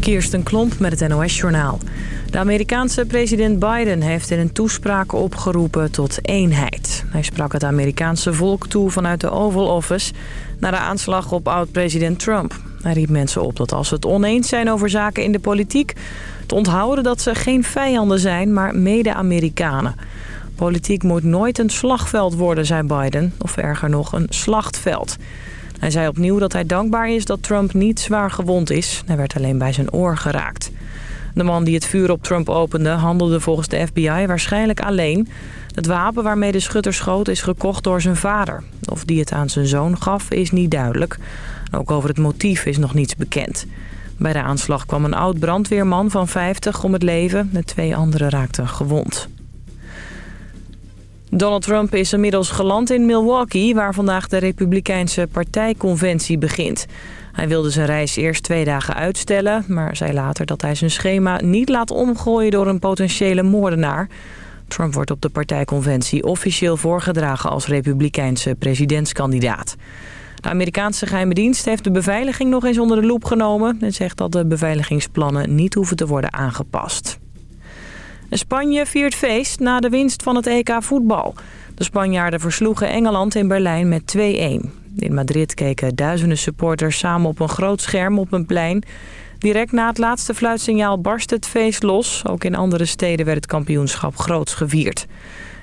Kirsten Klomp met het NOS-journaal. De Amerikaanse president Biden heeft in een toespraak opgeroepen tot eenheid. Hij sprak het Amerikaanse volk toe vanuit de Oval Office... na de aanslag op oud-president Trump. Hij riep mensen op dat als ze het oneens zijn over zaken in de politiek... te onthouden dat ze geen vijanden zijn, maar mede-Amerikanen. Politiek moet nooit een slagveld worden, zei Biden. Of erger nog, een slachtveld. Hij zei opnieuw dat hij dankbaar is dat Trump niet zwaar gewond is. Hij werd alleen bij zijn oor geraakt. De man die het vuur op Trump opende handelde volgens de FBI waarschijnlijk alleen. Het wapen waarmee de schutter schoot is gekocht door zijn vader. Of die het aan zijn zoon gaf is niet duidelijk. Ook over het motief is nog niets bekend. Bij de aanslag kwam een oud brandweerman van 50 om het leven. De twee anderen raakten gewond. Donald Trump is inmiddels geland in Milwaukee... waar vandaag de Republikeinse partijconventie begint. Hij wilde zijn reis eerst twee dagen uitstellen... maar zei later dat hij zijn schema niet laat omgooien door een potentiële moordenaar. Trump wordt op de partijconventie officieel voorgedragen... als Republikeinse presidentskandidaat. De Amerikaanse geheime dienst heeft de beveiliging nog eens onder de loep genomen... en zegt dat de beveiligingsplannen niet hoeven te worden aangepast. Spanje viert feest na de winst van het EK voetbal. De Spanjaarden versloegen Engeland in Berlijn met 2-1. In Madrid keken duizenden supporters samen op een groot scherm op een plein. Direct na het laatste fluitsignaal barst het feest los. Ook in andere steden werd het kampioenschap groots gevierd.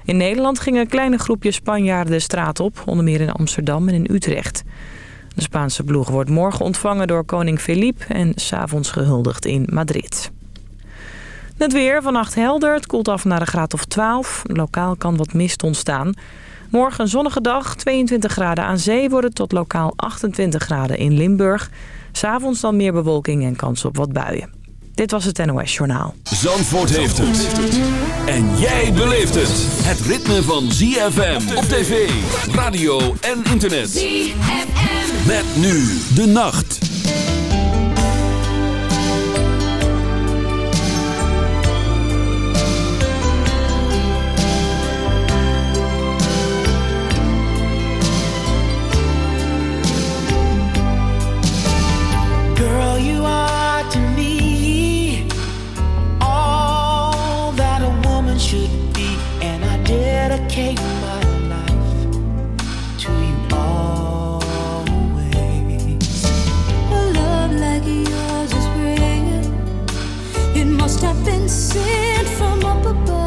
In Nederland gingen kleine groepjes Spanjaarden de straat op, onder meer in Amsterdam en in Utrecht. De Spaanse ploeg wordt morgen ontvangen door koning Felipe en s'avonds gehuldigd in Madrid. Het weer, vannacht helder. Het koelt af naar een graad of 12. Lokaal kan wat mist ontstaan. Morgen een zonnige dag, 22 graden aan zee worden tot lokaal 28 graden in Limburg. S'avonds dan meer bewolking en kans op wat buien. Dit was het NOS Journaal. Zandvoort heeft het. En jij beleeft het. Het ritme van ZFM op tv, radio en internet. ZFM. Met nu de nacht. sent from up above.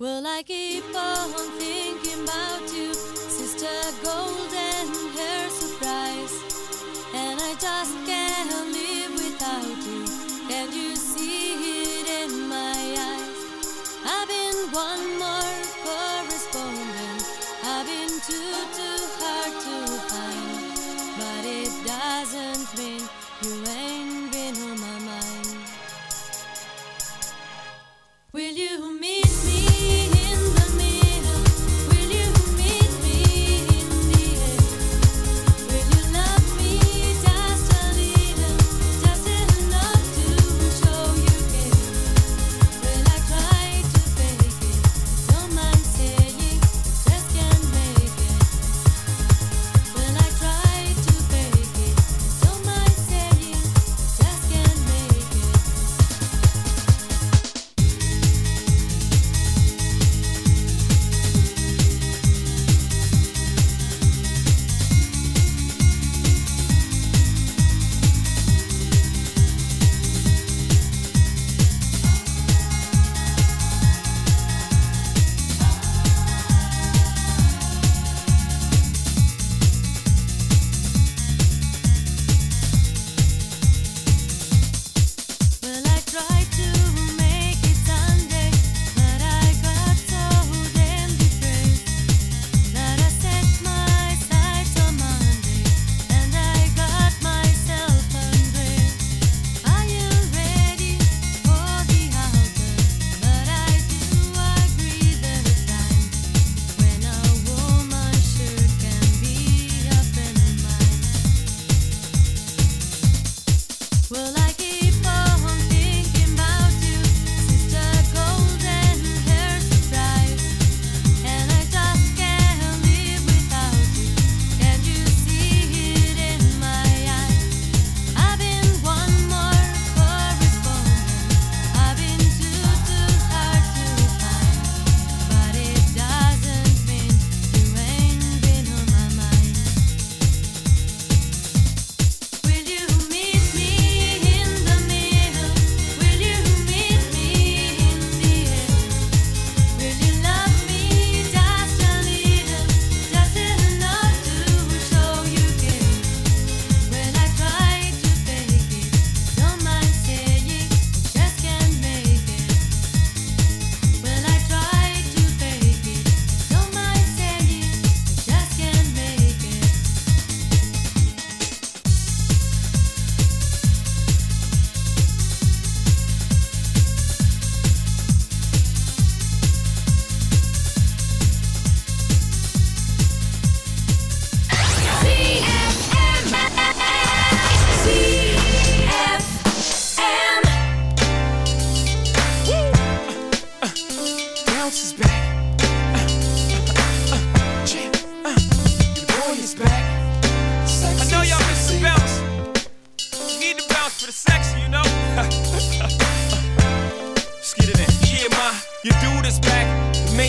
Well, I keep on thinking about you, Sister Golden Hair Surprise. And I just can't live without you. Can you see it in my eyes? I've been one more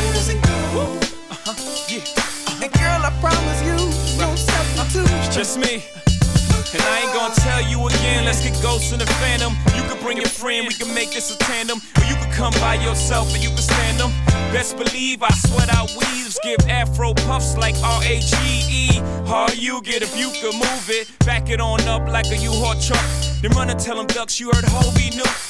Where does it go? Yeah, And girl, I promise you, no substitute. just me. And I ain't gonna tell you again. Let's get ghosts in the phantom. You can bring your friend, we can make this a tandem. Or you can come by yourself and you can stand them. Best believe I sweat out weaves, give afro puffs like R A G E. How you get if you could move it? Back it on up like a U-Haul truck. Then run and tell them ducks you heard Hobie new.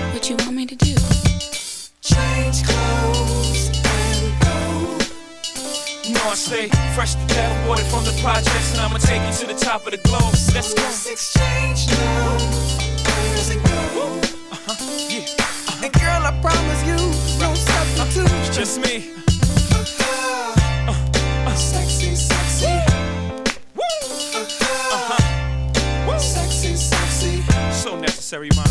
You know I stay fresh to death, water from the projects, and I'ma take you to the top of the globe. Let's go. Let's exchange now. Where's it go? Uh-huh. Yeah, uh-huh. And girl, I promise you, no substitute. Uh-huh. just me. Uh, sexy, sexy. Woo! Uh, Sexy, sexy. So necessary, man.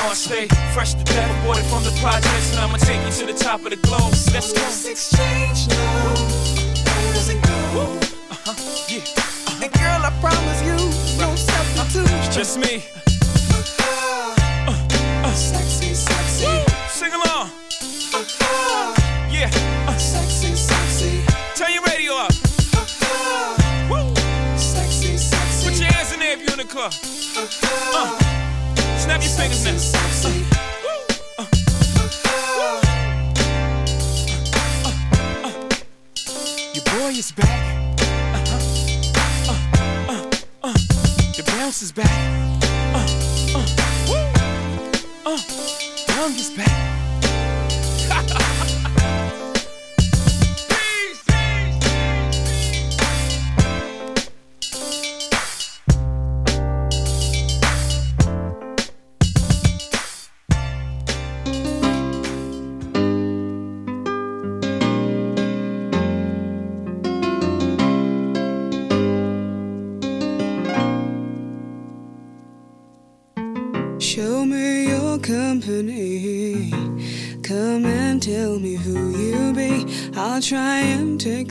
know I stay fresh to death, aborted from the projects, and I'ma take you to the top of the globe. So Let's go. Let's exchange now. Where's it go? Yeah, uh-huh. And girl, I promise you, no uh-huh. substitute. just me. Uh-huh. Sexy, sexy. Sing along. Uh, Yeah, Sexy, sexy. turn your radio up. Woo. Sexy, sexy. Put your hands in there if you're in the club. Uh, snap your fingers now. Your boy is back. The bounce is back. Uh, uh. Uh, Young is back.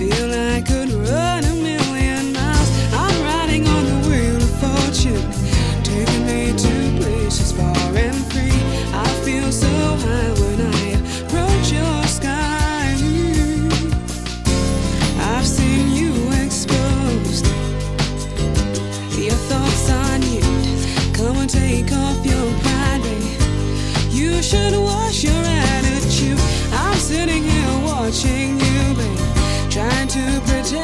feel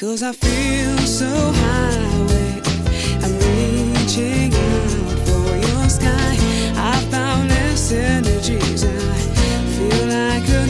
Cause I feel so high I'm reaching out for your sky. I found less energies. I feel like I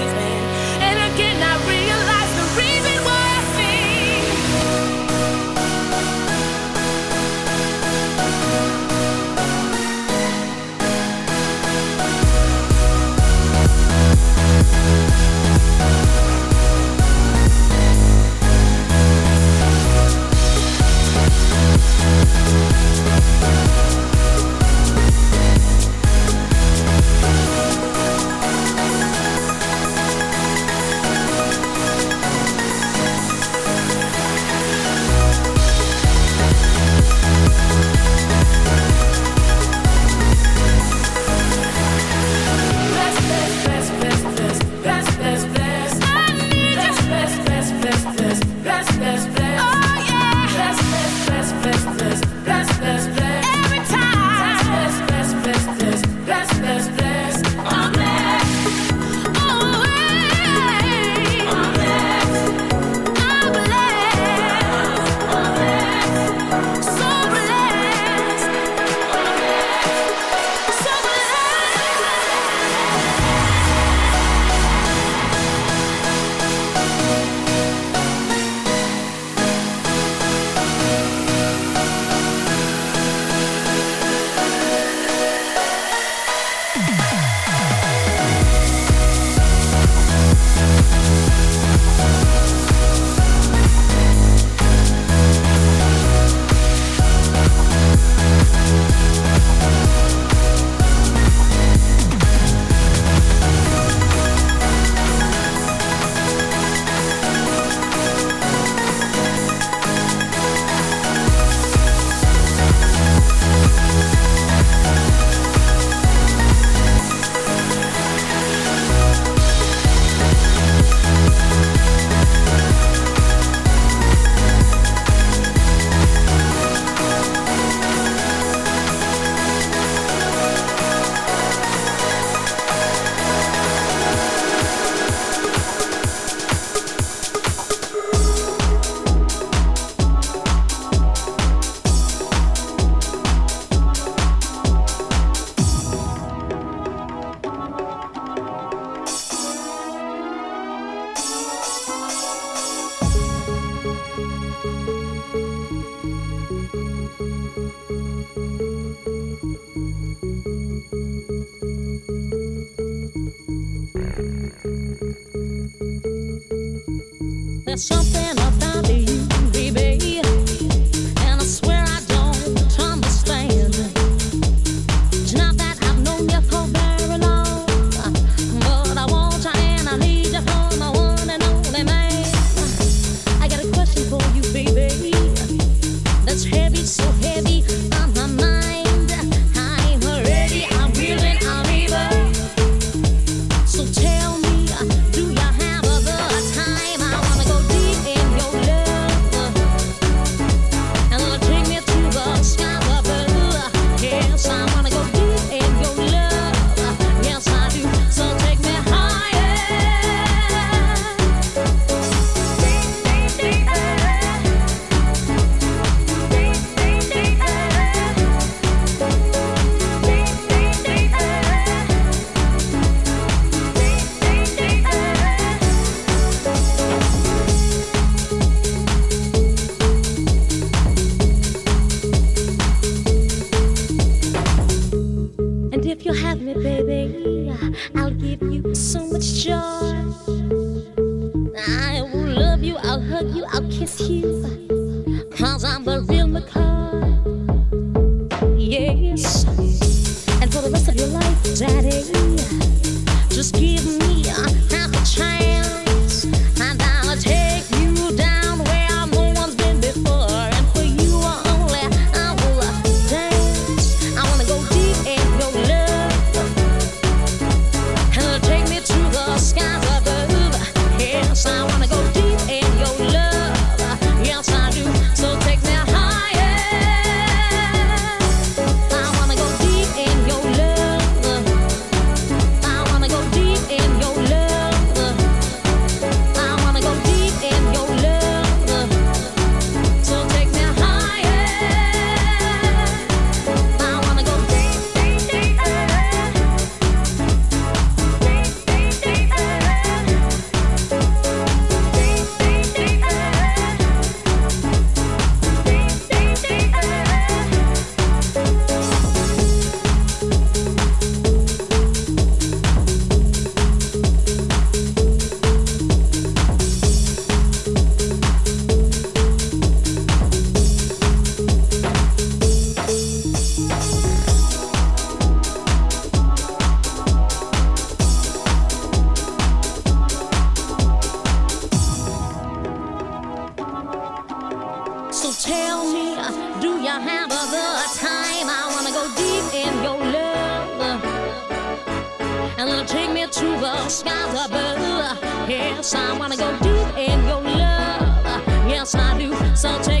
skies above. Uh, yes, I wanna go deep in your love. Uh, yes, I do. So take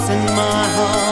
in my heart.